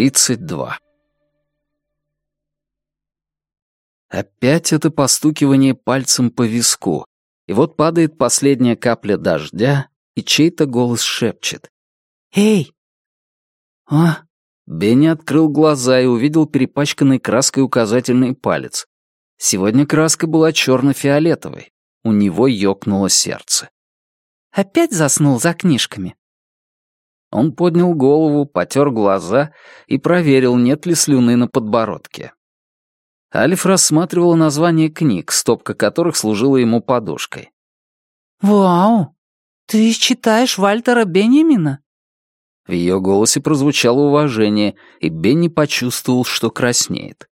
32. Опять это постукивание пальцем по виску, и вот падает последняя капля дождя, и чей-то голос шепчет. «Эй!» «А?» Бенни открыл глаза и увидел перепачканный краской указательный палец. Сегодня краска была черно-фиолетовой. У него ёкнуло сердце. «Опять заснул за книжками?» Он поднял голову, потер глаза и проверил, нет ли слюны на подбородке. Алиф рассматривала название книг, стопка которых служила ему подушкой. «Вау! Ты читаешь Вальтера Бенемина?» В ее голосе прозвучало уважение, и Бенни почувствовал, что краснеет.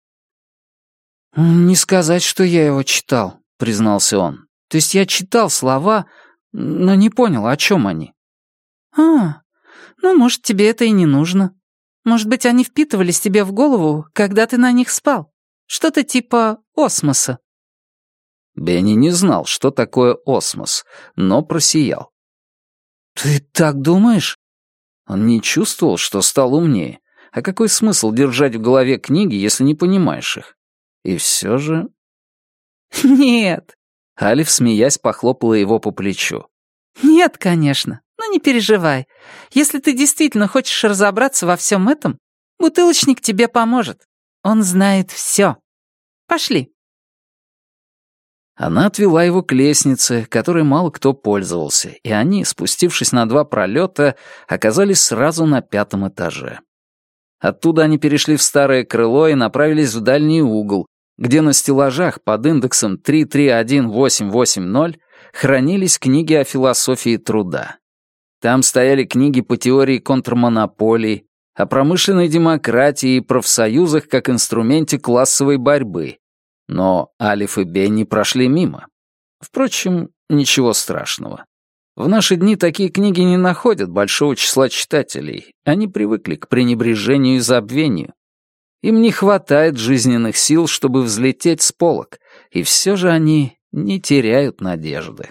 «Не сказать, что я его читал», — признался он. «То есть я читал слова, но не понял, о чем они». «А, ну, может, тебе это и не нужно. Может быть, они впитывались тебе в голову, когда ты на них спал. Что-то типа осмоса». Бенни не знал, что такое осмос, но просиял. «Ты так думаешь?» Он не чувствовал, что стал умнее. А какой смысл держать в голове книги, если не понимаешь их? И все же... «Нет!» Алиф, смеясь, похлопала его по плечу. «Нет, конечно. Но не переживай. Если ты действительно хочешь разобраться во всем этом, бутылочник тебе поможет. Он знает все. Пошли». Она отвела его к лестнице, которой мало кто пользовался, и они, спустившись на два пролета, оказались сразу на пятом этаже. Оттуда они перешли в старое крыло и направились в дальний угол, где на стеллажах под индексом 331880 хранились книги о философии труда. Там стояли книги по теории контрмонополий, о промышленной демократии и профсоюзах как инструменте классовой борьбы. Но Алиф и Бенни прошли мимо. Впрочем, ничего страшного. В наши дни такие книги не находят большого числа читателей. Они привыкли к пренебрежению и забвению. Им не хватает жизненных сил, чтобы взлететь с полок, и все же они не теряют надежды.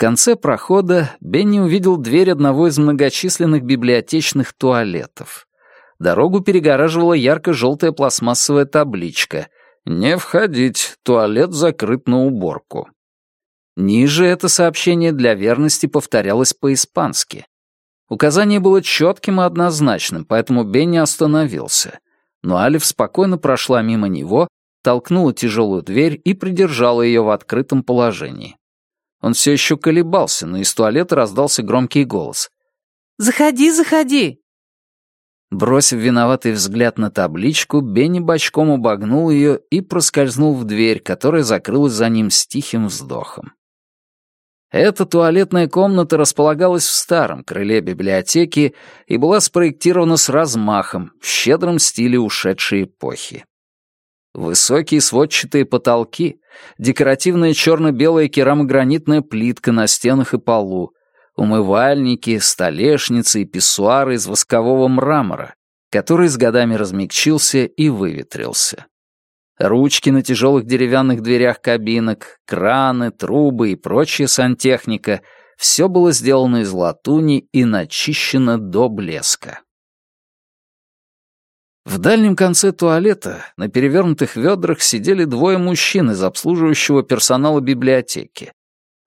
Конце прохода Бенни увидел дверь одного из многочисленных библиотечных туалетов. Дорогу перегораживала ярко-желтая пластмассовая табличка «Не входить, туалет закрыт на уборку». Ниже это сообщение для верности повторялось по-испански. Указание было четким и однозначным, поэтому Бенни остановился. Но Алиф спокойно прошла мимо него, толкнула тяжелую дверь и придержала ее в открытом положении. Он все еще колебался, но из туалета раздался громкий голос. «Заходи, заходи!» Бросив виноватый взгляд на табличку, Бенни бочком обогнул ее и проскользнул в дверь, которая закрылась за ним с тихим вздохом. Эта туалетная комната располагалась в старом крыле библиотеки и была спроектирована с размахом, в щедром стиле ушедшей эпохи. Высокие сводчатые потолки, декоративная черно-белая керамогранитная плитка на стенах и полу, умывальники, столешницы и писсуары из воскового мрамора, который с годами размягчился и выветрился. Ручки на тяжелых деревянных дверях кабинок, краны, трубы и прочая сантехника — все было сделано из латуни и начищено до блеска. В дальнем конце туалета на перевернутых ведрах сидели двое мужчин из обслуживающего персонала библиотеки,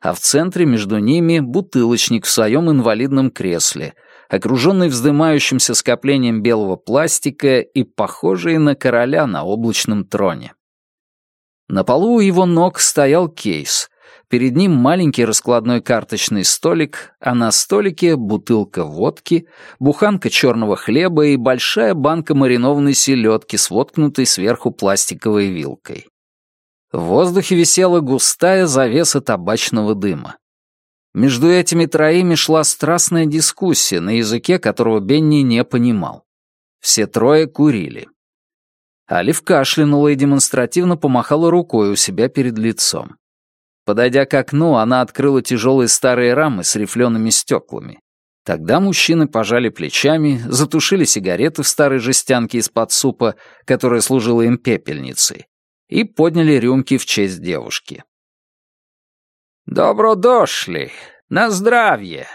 а в центре между ними бутылочник в своем инвалидном кресле, окруженный вздымающимся скоплением белого пластика и похожий на короля на облачном троне. На полу у его ног стоял кейс, Перед ним маленький раскладной карточный столик, а на столике бутылка водки, буханка черного хлеба и большая банка маринованной селедки с воткнутой сверху пластиковой вилкой. В воздухе висела густая завеса табачного дыма. Между этими троими шла страстная дискуссия на языке, которого Бенни не понимал. Все трое курили. Алиф кашлянула и демонстративно помахала рукой у себя перед лицом. Подойдя к окну, она открыла тяжелые старые рамы с рифлеными стеклами. Тогда мужчины пожали плечами, затушили сигареты в старой жестянке из-под супа, которая служила им пепельницей, и подняли рюмки в честь девушки. «Добро дошли! На здравие!»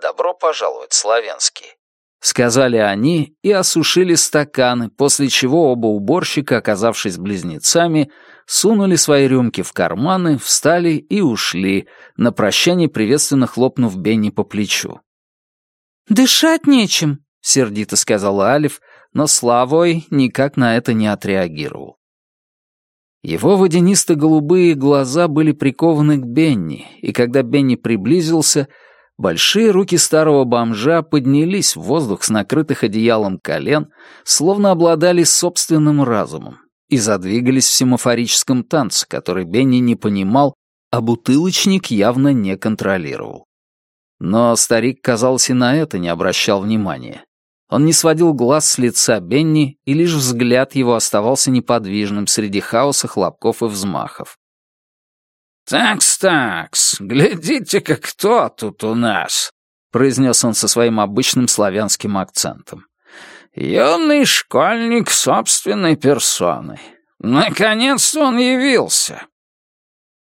«Добро пожаловать, славянский!» сказали они и осушили стаканы, после чего оба уборщика, оказавшись близнецами, сунули свои рюмки в карманы, встали и ушли, на прощание приветственно хлопнув Бенни по плечу. «Дышать нечем», — сердито сказала Алиф, но Славой никак на это не отреагировал. Его водянисто-голубые глаза были прикованы к Бенни, и когда Бенни приблизился, большие руки старого бомжа поднялись в воздух с накрытых одеялом колен, словно обладали собственным разумом, и задвигались в семафорическом танце, который Бенни не понимал, а бутылочник явно не контролировал. Но старик, казалось, и на это не обращал внимания. Он не сводил глаз с лица Бенни, и лишь взгляд его оставался неподвижным среди хаоса хлопков и взмахов. «Такс-такс, глядите-ка, кто тут у нас!» — произнес он со своим обычным славянским акцентом. «Юный школьник собственной персоной. Наконец-то он явился!»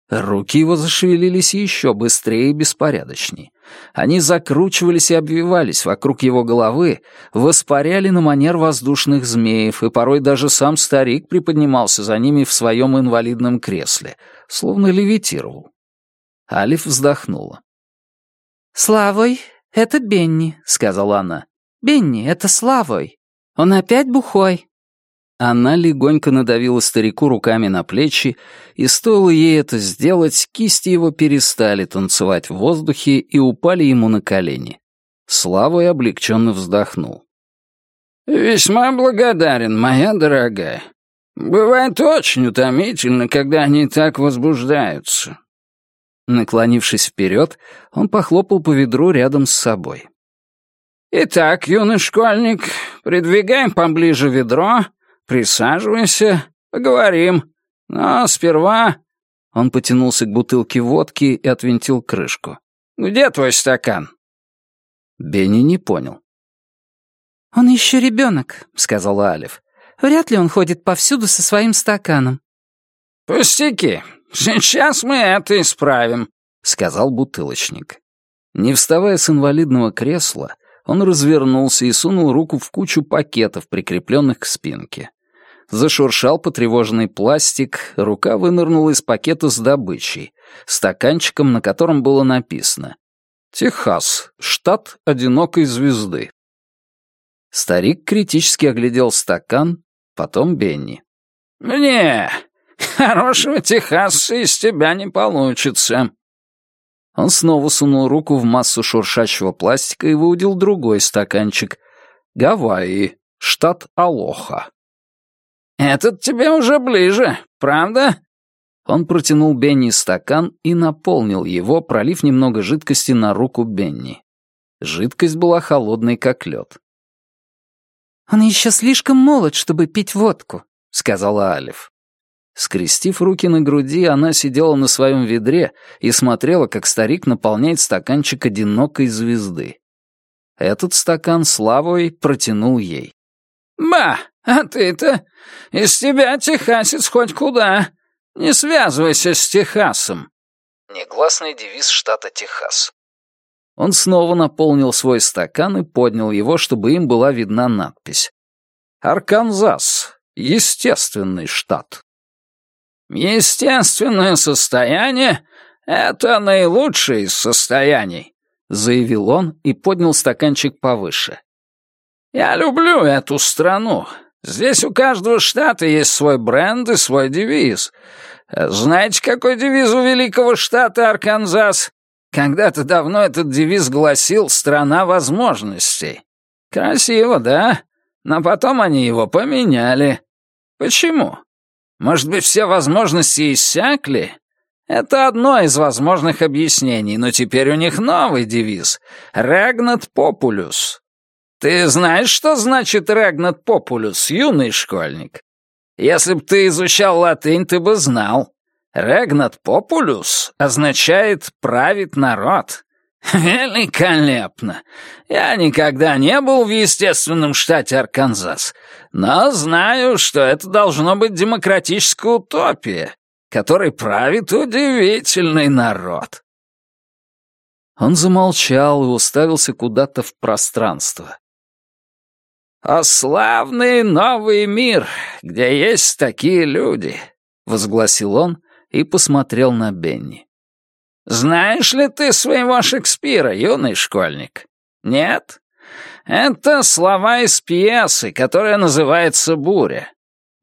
Руки его зашевелились еще быстрее и беспорядочней. Они закручивались и обвивались вокруг его головы, воспаряли на манер воздушных змеев, и порой даже сам старик приподнимался за ними в своем инвалидном кресле, словно левитировал. Алиф вздохнула. «Славой, это Бенни», — сказала она. «Бенни, это Славой. Он опять бухой». Она легонько надавила старику руками на плечи, и стоило ей это сделать, кисти его перестали танцевать в воздухе и упали ему на колени. Слава и облегченно вздохнул. «Весьма благодарен, моя дорогая. Бывает очень утомительно, когда они так возбуждаются». Наклонившись вперед, он похлопал по ведру рядом с собой. «Итак, юный школьник, придвигаем поближе ведро Присаживайся, поговорим. Но сперва...» Он потянулся к бутылке водки и отвинтил крышку. «Где твой стакан?» Бенни не понял. «Он еще ребенок», — сказала Алиф. «Вряд ли он ходит повсюду со своим стаканом». «Пустяки. Сейчас мы это исправим», — сказал бутылочник. Не вставая с инвалидного кресла, он развернулся и сунул руку в кучу пакетов, прикрепленных к спинке. Зашуршал потревоженный пластик, рука вынырнула из пакета с добычей, стаканчиком, на котором было написано «Техас, штат одинокой звезды». Старик критически оглядел стакан, потом Бенни. «Не, хорошего Техаса из тебя не получится», он снова сунул руку в массу шуршащего пластика и выудил другой стаканчик. «Гавайи, штат Алоха». «Этот тебе уже ближе, правда?» Он протянул Бенни стакан и наполнил его, пролив немного жидкости на руку Бенни. Жидкость была холодной, как лед. «Он еще слишком молод, чтобы пить водку», — сказала Алиф. Скрестив руки на груди, она сидела на своем ведре и смотрела, как старик наполняет стаканчик одинокой звезды. Этот стакан славой протянул ей. «Ба, а ты-то? Из тебя техасец хоть куда. Не связывайся с Техасом». Негласный девиз штата Техас. Он снова наполнил свой стакан и поднял его, чтобы им была видна надпись. «Арканзас. Естественный штат». «Естественное состояние — это наилучшее из состояний», — заявил он и поднял стаканчик повыше. «Я люблю эту страну. Здесь у каждого штата есть свой бренд и свой девиз. Знаете, какой девиз у великого штата Арканзас? Когда-то давно этот девиз гласил «Страна возможностей». Красиво, да? Но потом они его поменяли. Почему? Может быть, все возможности иссякли? Это одно из возможных объяснений, но теперь у них новый девиз — «Регнат Популюс». Ты знаешь, что значит «Регнат Популюс», юный школьник? Если бы ты изучал латынь, ты бы знал. «Регнат Популюс» означает «правит народ». «Великолепно! Я никогда не был в естественном штате Арканзас, но знаю, что это должно быть демократическая утопия, которой правит удивительный народ». Он замолчал и уставился куда-то в пространство. «О славный новый мир, где есть такие люди», — возгласил он и посмотрел на Бенни. «Знаешь ли ты своего Шекспира, юный школьник? Нет? Это слова из пьесы, которая называется «Буря».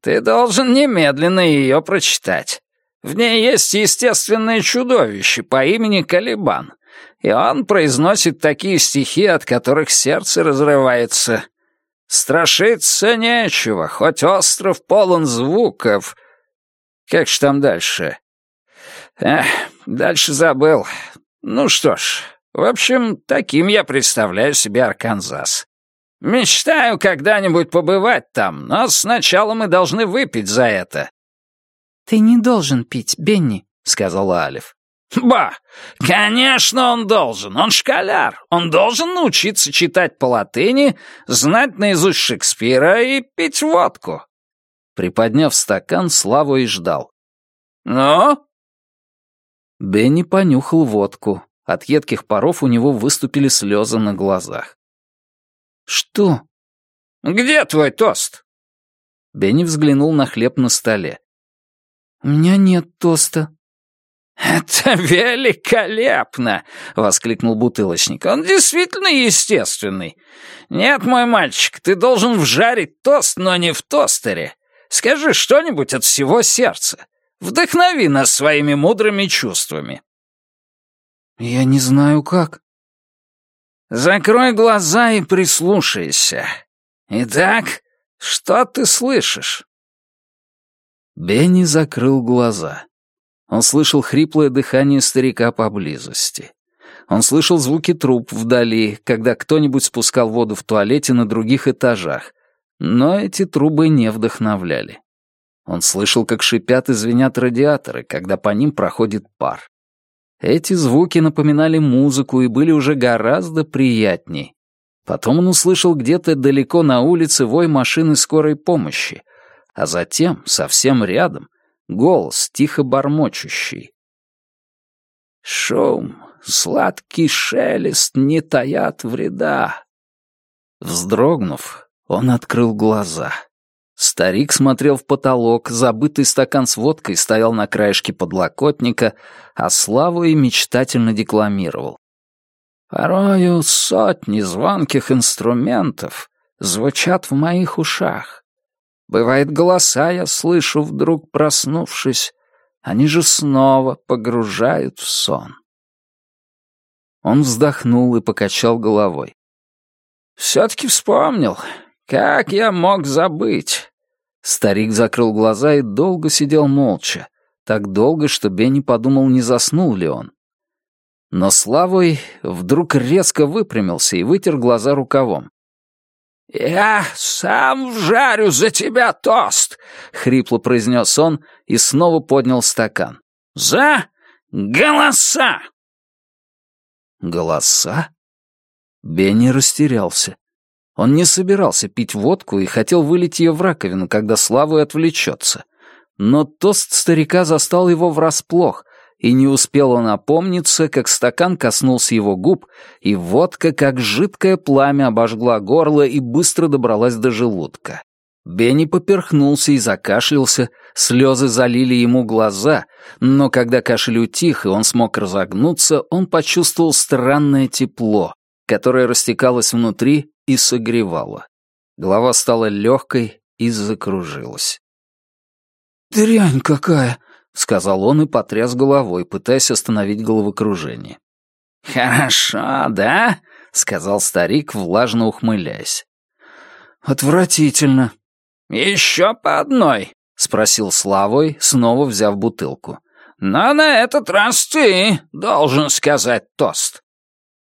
Ты должен немедленно ее прочитать. В ней есть естественное чудовище по имени Калибан, и он произносит такие стихи, от которых сердце разрывается. Страшиться нечего, хоть остров полон звуков. Как ж там дальше? Эх, дальше забыл. Ну что ж, в общем, таким я представляю себе Арканзас. Мечтаю когда-нибудь побывать там, но сначала мы должны выпить за это. «Ты не должен пить, Бенни», — сказала Алиф. «Ба! Конечно, он должен. Он школяр. Он должен научиться читать по латыни, знать наизусть Шекспира и пить водку». Приподняв стакан, Славу и ждал. «Ну?» Бенни понюхал водку. От едких паров у него выступили слезы на глазах. «Что?» «Где твой тост?» Бенни взглянул на хлеб на столе. «У меня нет тоста». «Это великолепно!» — воскликнул бутылочник. «Он действительно естественный. Нет, мой мальчик, ты должен вжарить тост, но не в тостере. Скажи что-нибудь от всего сердца. Вдохнови нас своими мудрыми чувствами». «Я не знаю как». «Закрой глаза и прислушайся. Итак, что ты слышишь?» Бенни закрыл глаза. Он слышал хриплое дыхание старика поблизости. Он слышал звуки труб вдали, когда кто-нибудь спускал воду в туалете на других этажах, но эти трубы не вдохновляли. Он слышал, как шипят и звенят радиаторы, когда по ним проходит пар. Эти звуки напоминали музыку и были уже гораздо приятней. Потом он услышал где-то далеко на улице вой машины скорой помощи, а затем, совсем рядом, голос, тихо бормочущий. «Шум, сладкий шелест не таят вреда». Вздрогнув, он открыл глаза. Старик смотрел в потолок, забытый стакан с водкой стоял на краешке подлокотника, а Славу и мечтательно декламировал. «Порою сотни звонких инструментов звучат в моих ушах. Бывает, голоса я слышу, вдруг проснувшись, они же снова погружают в сон». Он вздохнул и покачал головой. «Все-таки вспомнил. Как я мог забыть? Старик закрыл глаза и долго сидел молча. Так долго, что Бенни подумал, не заснул ли он. Но Славой вдруг резко выпрямился и вытер глаза рукавом. «Я сам вжарю за тебя тост!» — хрипло произнес он и снова поднял стакан. «За голоса!» «Голоса?» Бенни растерялся. Он не собирался пить водку и хотел вылить ее в раковину, когда Славу отвлечется. Но тост старика застал его врасплох, и не успел он опомниться, как стакан коснулся его губ, и водка, как жидкое пламя, обожгла горло и быстро добралась до желудка. Бенни поперхнулся и закашлялся, слезы залили ему глаза, но когда кашель утих и он смог разогнуться, он почувствовал странное тепло, которое растекалось внутри и согревало. Голова стала легкой и закружилась. «Дрянь какая!» — сказал он и потряс головой, пытаясь остановить головокружение. «Хорошо, да?» — сказал старик, влажно ухмыляясь. «Отвратительно». «Еще по одной?» — спросил Славой, снова взяв бутылку. «Но на этот раз ты должен сказать тост».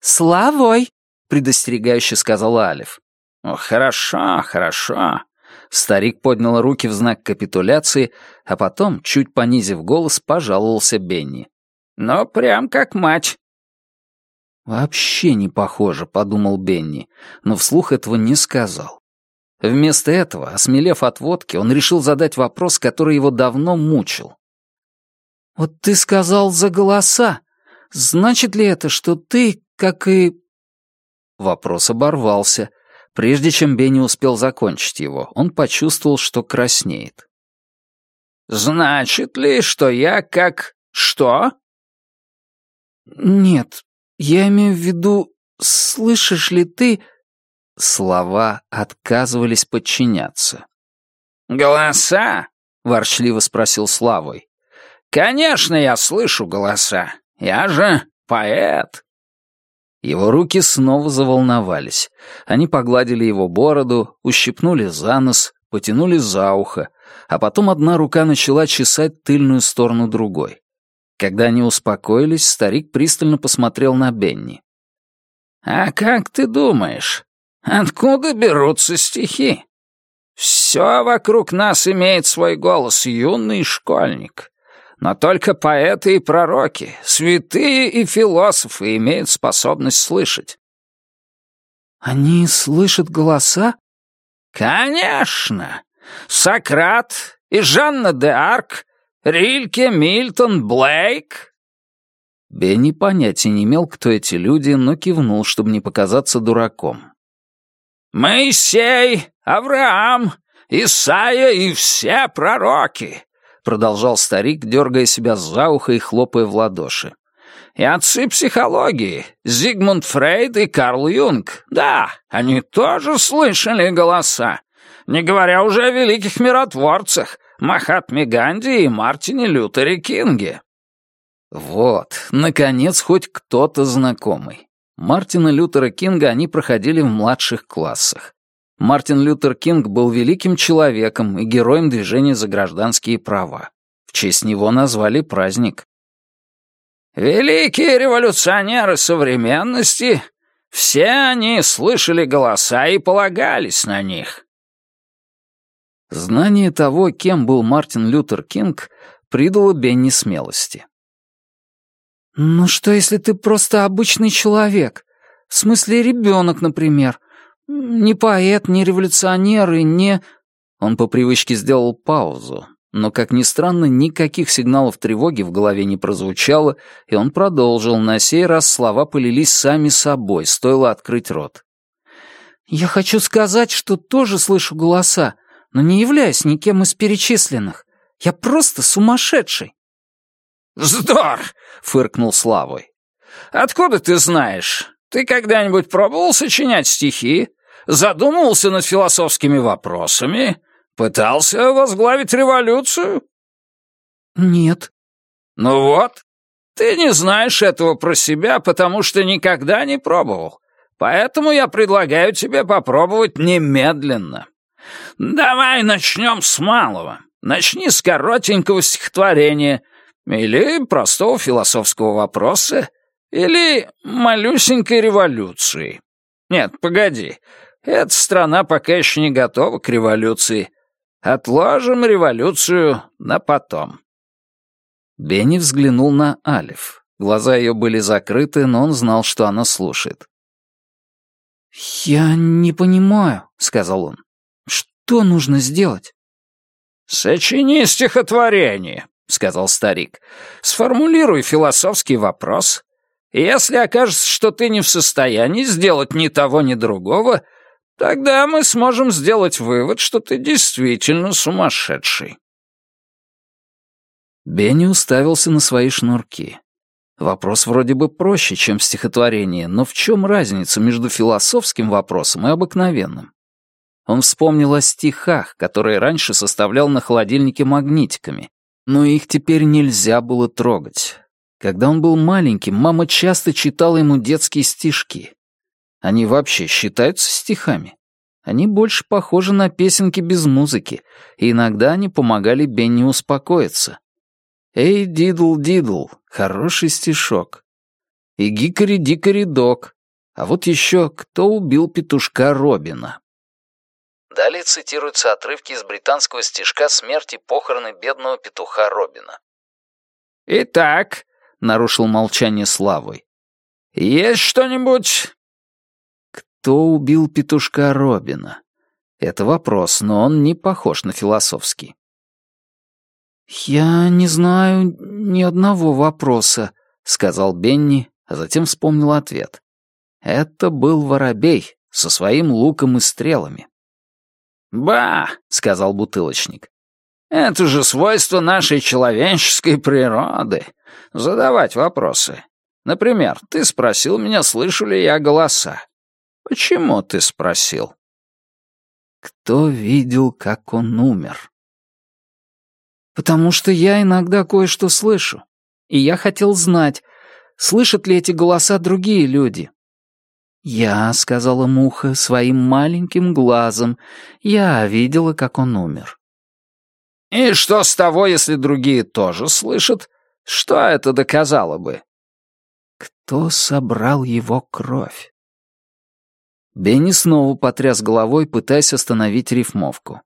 «Славой!» Предостерегающе сказала Алиф. «Ну, хорошо, хорошо». Старик поднял руки в знак капитуляции, а потом, чуть понизив голос, пожаловался Бенни. «Ну, прям как мать». «Вообще не похоже», — подумал Бенни, но вслух этого не сказал. Вместо этого, осмелев от водки, он решил задать вопрос, который его давно мучил. «Вот ты сказал за голоса. Значит ли это, что ты, как и Вопрос оборвался. Прежде чем Бенни успел закончить его, он почувствовал, что краснеет. «Значит ли, что я как... что?» «Нет, я имею в виду, слышишь ли ты...» Слова отказывались подчиняться. «Голоса?» — ворчливо спросил Славой. «Конечно, я слышу голоса. Я же поэт». Его руки снова заволновались. Они погладили его бороду, ущипнули за нос, потянули за ухо, а потом одна рука начала чесать тыльную сторону другой. Когда они успокоились, старик пристально посмотрел на Бенни. «А как ты думаешь, откуда берутся стихи? Все вокруг нас имеет свой голос, юный школьник. Но только поэты и пророки, святые и философы имеют способность слышать». «Они слышат голоса?» «Конечно! Сократ и Жанна де Арк Рильке, Мильтон, Блейк?» Бенни понятия не имел, кто эти люди, но кивнул, чтобы не показаться дураком. «Моисей, Авраам, Исаия и все пророки», — продолжал старик, дергая себя за ухо и хлопая в ладоши. «И отцы психологии, Зигмунд Фрейд и Карл Юнг, да, они тоже слышали голоса, не говоря уже о великих миротворцах, Махатме Ганди и Мартине Лютере Кинге». Вот, наконец, хоть кто-то знакомый. Мартина Лютера Кинга они проходили в младших классах. Мартин Лютер Кинг был великим человеком и героем движения за гражданские права. В честь него назвали праздник. «Великие революционеры современности, все они слышали голоса и полагались на них. Знание того, кем был Мартин Лютер Кинг, придало Бенни смелости. «Ну что, если ты просто обычный человек? В смысле, ребенок, например. Не поэт, не революционер и не...» Он по привычке сделал паузу, но, как ни странно, никаких сигналов тревоги в голове не прозвучало, и он продолжил. На сей раз слова полились сами собой, стоило открыть рот. «Я хочу сказать, что тоже слышу голоса, но не являюсь никем из перечисленных. Я просто сумасшедший». «Вздор!» — фыркнул Славой. «Откуда ты знаешь? Ты когда-нибудь пробовал сочинять стихи? Задумывался над философскими вопросами? Пытался возглавить революцию?» «Нет». «Ну вот, ты не знаешь этого про себя, потому что никогда не пробовал. Поэтому я предлагаю тебе попробовать немедленно. Давай начнем с малого. Начни с коротенького стихотворения или простого философского вопроса, или малюсенькой революции. Нет, погоди, эта страна пока еще не готова к революции. Отложим революцию на потом. Бенни взглянул на Алиф. Глаза ее были закрыты, но он знал, что она слушает. «Я не понимаю», — сказал он. Что нужно сделать?» «Сочини стихотворение», — сказал старик. «Сформулируй философский вопрос. Если окажется, что ты не в состоянии сделать ни того, ни другого, тогда мы сможем сделать вывод, что ты действительно сумасшедший». Бенни уставился на свои шнурки. Вопрос вроде бы проще, чем в стихотворении, но в чем разница между философским вопросом и обыкновенным? Он вспомнил о стихах, которые раньше составлял на холодильнике магнитиками, но их теперь нельзя было трогать. Когда он был маленьким, мама часто читала ему детские стишки. Они вообще считаются стихами. Они больше похожи на песенки без музыки, и иногда они помогали Бенни успокоиться. «Эй, дидл-дидл» — хороший стишок. И «Гикари-дикари-док». А вот еще «Кто убил петушка Робина?» Далее цитируются отрывки из британского стишка «Смерти похороны бедного петуха Робина». «Итак», — нарушил молчание Славой, — «есть что-нибудь?» «Кто убил петушка Робина?» Это вопрос, но он не похож на философский. «Я не знаю ни одного вопроса», — сказал Бенни, а затем вспомнил ответ. Это был воробей, со своим луком и стрелами. «Ба!» — сказал бутылочник. «Это же свойство нашей человеческой природы — задавать вопросы. Например, ты спросил меня, слышу ли я голоса. Почему ты спросил?» «Кто видел, как он умер?» «Потому что я иногда кое-что слышу, и я хотел знать, слышат ли эти голоса другие люди, «Я», — сказала муха, своим маленьким глазом, я видела, как он умер. «И что с того, если другие тоже слышат? Что это доказало бы?» «Кто собрал его кровь?» Бенни снова потряс головой, пытаясь остановить рифмовку.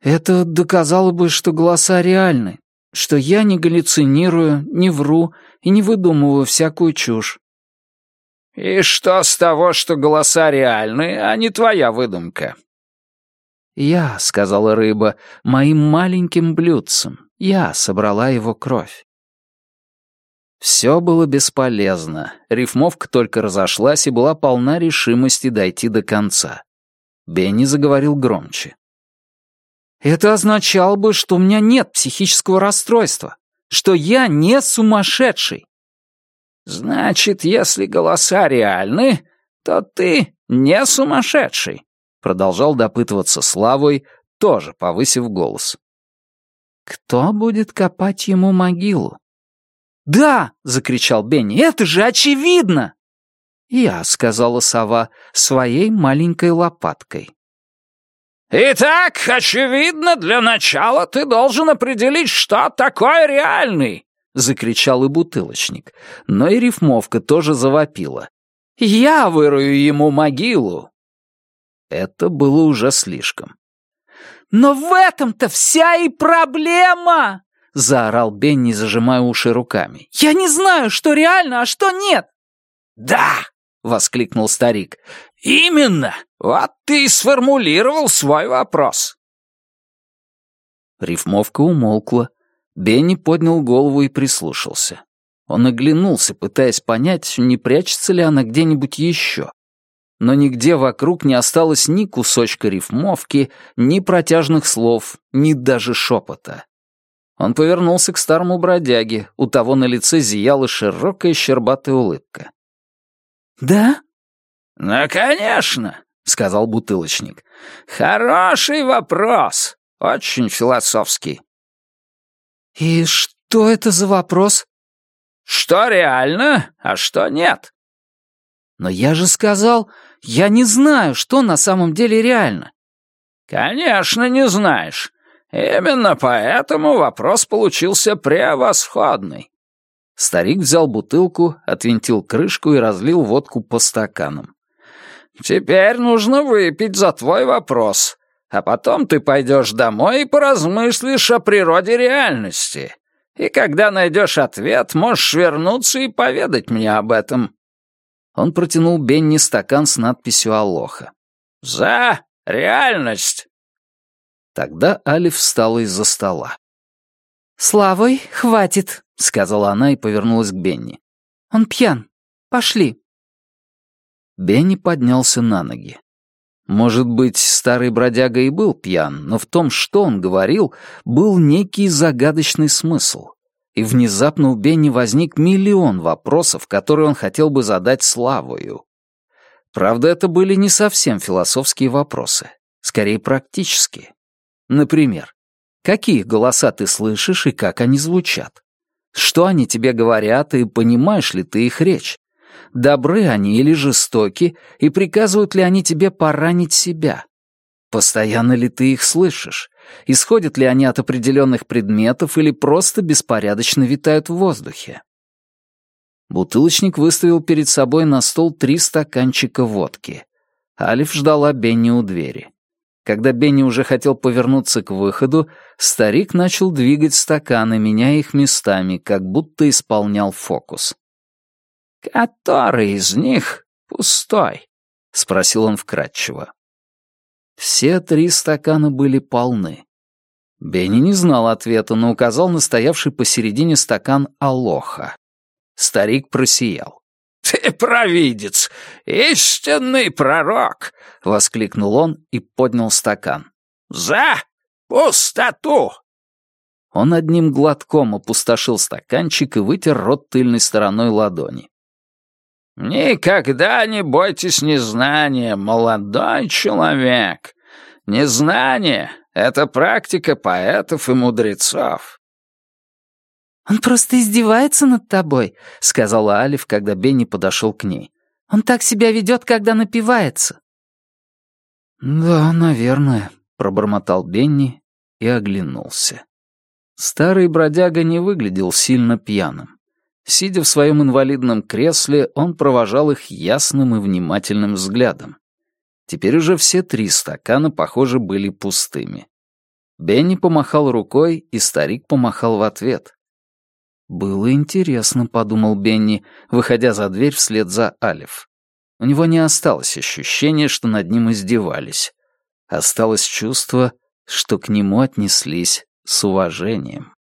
«Это доказало бы, что голоса реальны, что я не галлюцинирую, не вру и не выдумываю всякую чушь. «И что с того, что голоса реальны, а не твоя выдумка?» «Я», — сказала рыба, — «моим маленьким блюдцем. Я собрала его кровь». Все было бесполезно. Рифмовка только разошлась и была полна решимости дойти до конца. Бенни заговорил громче. «Это означало бы, что у меня нет психического расстройства, что я не сумасшедший. «Значит, если голоса реальны, то ты не сумасшедший», — продолжал допытываться Славой, тоже повысив голос. «Кто будет копать ему могилу?» «Да!» — закричал Бенни. «Это же очевидно!» «Я», — сказала сова, своей маленькой лопаткой. «Итак, очевидно, для начала ты должен определить, что такое реальный закричал и бутылочник, но и рифмовка тоже завопила. «Я вырою ему могилу!» Это было уже слишком. «Но в этом-то вся и проблема!» — заорал Бенни, зажимая уши руками. «Я не знаю, что реально, а что нет!» «Да!» — воскликнул старик. «Именно! Вот ты и сформулировал свой вопрос!» Рифмовка умолкла, Бенни поднял голову и прислушался. Он оглянулся, пытаясь понять, не прячется ли она где-нибудь еще. Но нигде вокруг не осталось ни кусочка рифмовки, ни протяжных слов, ни даже шепота. Он повернулся к старому бродяге, у того на лице зияла широкая щербатая улыбка. «Да?» «Ну, конечно», — сказал бутылочник. «Хороший вопрос, очень философский. «И что это за вопрос?» «Что реально, а что нет?» «Но я же сказал, я не знаю, что на самом деле реально». «Конечно, не знаешь. Именно поэтому вопрос получился превосходный». Старик взял бутылку, отвинтил крышку и разлил водку по стаканам. «Теперь нужно выпить за твой вопрос а потом ты пойдешь домой и поразмыслишь о природе реальности. И когда найдешь ответ, можешь вернуться и поведать мне об этом». Он протянул Бенни стакан с надписью «Алоха». «За реальность!» Тогда Алиф встала из-за стола. «Славой хватит», — сказала она и повернулась к Бенни. «Он пьян. Пошли». Бенни поднялся на ноги. Может быть, старый бродяга и был пьян, но в том, что он говорил, был некий загадочный смысл. И внезапно у Бенни возник миллион вопросов, которые он хотел бы задать Славою. Правда, это были не совсем философские вопросы, скорее практические. Например, какие голоса ты слышишь и как они звучат? Что они тебе говорят и понимаешь ли ты их речь? добры они или жестоки, и приказывают ли они тебе поранить себя. Постоянно ли ты их слышишь? Исходят ли они от определенных предметов или просто беспорядочно витают в воздухе? Бутылочник выставил перед собой на стол три стаканчика водки. Алиф ждала Бенни у двери. Когда Бенни уже хотел повернуться к выходу, старик начал двигать стаканы, меняя их местами, как будто исполнял фокус. «Который из них пустой?» — спросил он вкратчиво. Все три стакана были полны. Бенни не знал ответа, но указал на стоявший посередине стакан Алоха. Старик просиял. «Ты провидец! Истинный пророк!» — воскликнул он и поднял стакан. «За пустоту!» Он одним глотком опустошил стаканчик и вытер рот тыльной стороной ладони. «Никогда не бойтесь незнания, молодой человек. Незнание — это практика поэтов и мудрецов». «Он просто издевается над тобой», — сказала Алиф, когда Бенни подошел к ней. «Он так себя ведет, когда напивается». «Да, наверное», — пробормотал Бенни и оглянулся. Старый бродяга не выглядел сильно пьяным. Сидя в своем инвалидном кресле, он провожал их ясным и внимательным взглядом. Теперь уже все три стакана, похоже, были пустыми. Бенни помахал рукой, и старик помахал в ответ. «Было интересно», — подумал Бенни, выходя за дверь вслед за Алиф. У него не осталось ощущения, что над ним издевались. Осталось чувство, что к нему отнеслись с уважением.